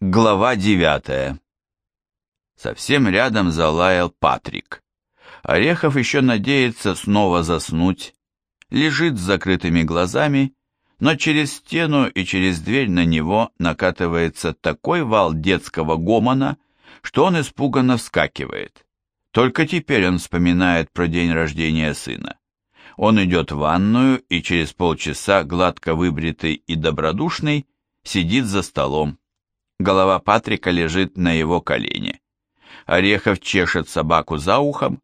Глава девятая. Совсем рядом залаял Патрик. Орехов еще надеется снова заснуть, лежит с закрытыми глазами, но через стену и через дверь на него накатывается такой вал детского гомона, что он испуганно вскакивает. Только теперь он вспоминает про день рождения сына. Он идет в ванную и через полчаса, гладко выбритый и добродушный, сидит за столом Голова Патрика лежит на его колене. Орехов чешет собаку за ухом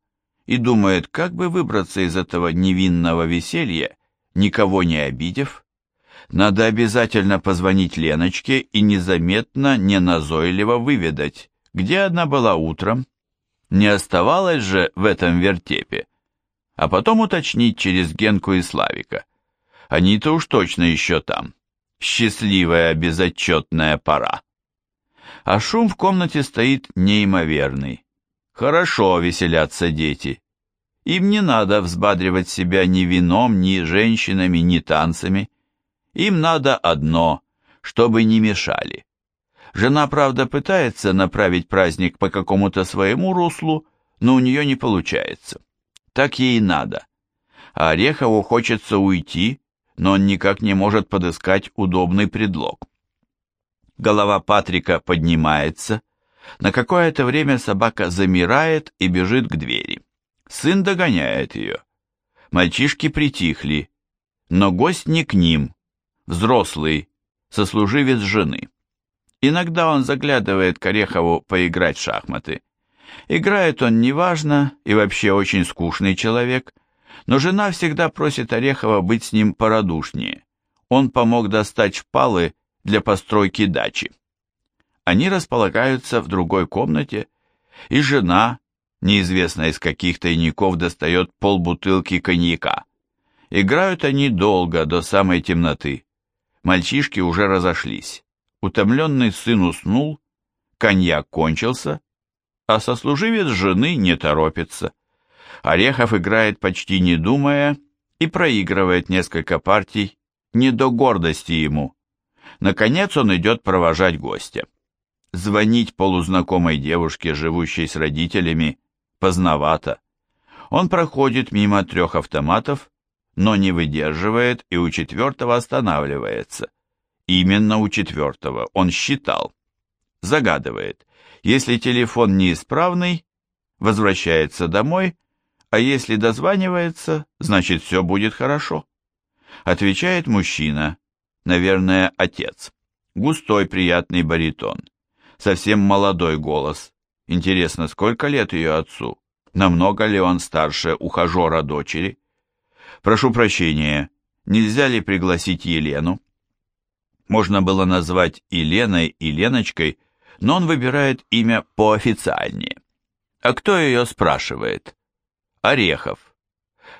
и думает, как бы выбраться из этого невинного веселья, никого не обидев. Надо обязательно позвонить Леночке и незаметно, неназойливо выведать, где она была утром. Не оставалось же в этом вертепе. А потом уточнить через Генку и Славика. Они-то уж точно еще там. Счастливая безотчетная пора а шум в комнате стоит неимоверный. Хорошо веселятся дети. Им не надо взбадривать себя ни вином, ни женщинами, ни танцами. Им надо одно, чтобы не мешали. Жена, правда, пытается направить праздник по какому-то своему руслу, но у нее не получается. Так ей надо. А Орехову хочется уйти, но он никак не может подыскать удобный предлог. Голова Патрика поднимается. На какое-то время собака замирает и бежит к двери. Сын догоняет ее. Мальчишки притихли, но гость не к ним, взрослый, сослуживец жены. Иногда он заглядывает к Орехову поиграть в шахматы. Играет он неважно и вообще очень скучный человек, но жена всегда просит Орехова быть с ним порадушнее. Он помог достать шпалы для постройки дачи. Они располагаются в другой комнате, и жена, неизвестно из каких тайников, достает полбутылки коньяка. Играют они долго, до самой темноты. Мальчишки уже разошлись. Утомленный сын уснул, коньяк кончился, а сослуживец жены не торопится. Орехов играет почти не думая и проигрывает несколько партий, не до гордости ему. Наконец он идет провожать гостя. Звонить полузнакомой девушке, живущей с родителями, поздновато. Он проходит мимо трех автоматов, но не выдерживает и у четвертого останавливается. Именно у четвертого он считал. Загадывает, если телефон неисправный, возвращается домой, а если дозванивается, значит все будет хорошо. Отвечает мужчина, наверное, отец. Густой приятный баритон. Совсем молодой голос. Интересно, сколько лет ее отцу? Намного ли он старше ухажера дочери? Прошу прощения, нельзя ли пригласить Елену? Можно было назвать и Леной, и Леночкой, но он выбирает имя поофициальнее. А кто ее спрашивает? Орехов.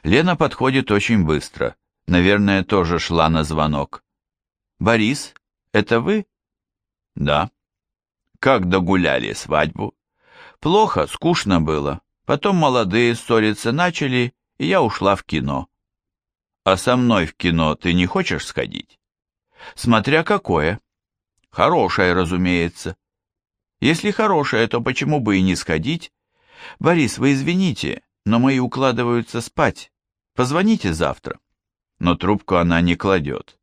Лена подходит очень быстро. Наверное, тоже шла на звонок. «Борис, это вы?» «Да». «Как догуляли свадьбу?» «Плохо, скучно было. Потом молодые ссориться начали, и я ушла в кино». «А со мной в кино ты не хочешь сходить?» «Смотря какое». «Хорошее, разумеется». «Если хорошее, то почему бы и не сходить?» «Борис, вы извините, но мои укладываются спать. Позвоните завтра». Но трубку она не кладет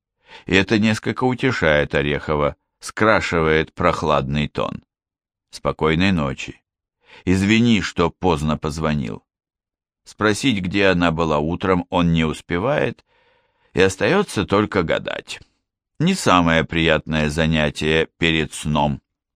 и это несколько утешает Орехова, скрашивает прохладный тон. Спокойной ночи. Извини, что поздно позвонил. Спросить, где она была утром, он не успевает, и остается только гадать. Не самое приятное занятие перед сном.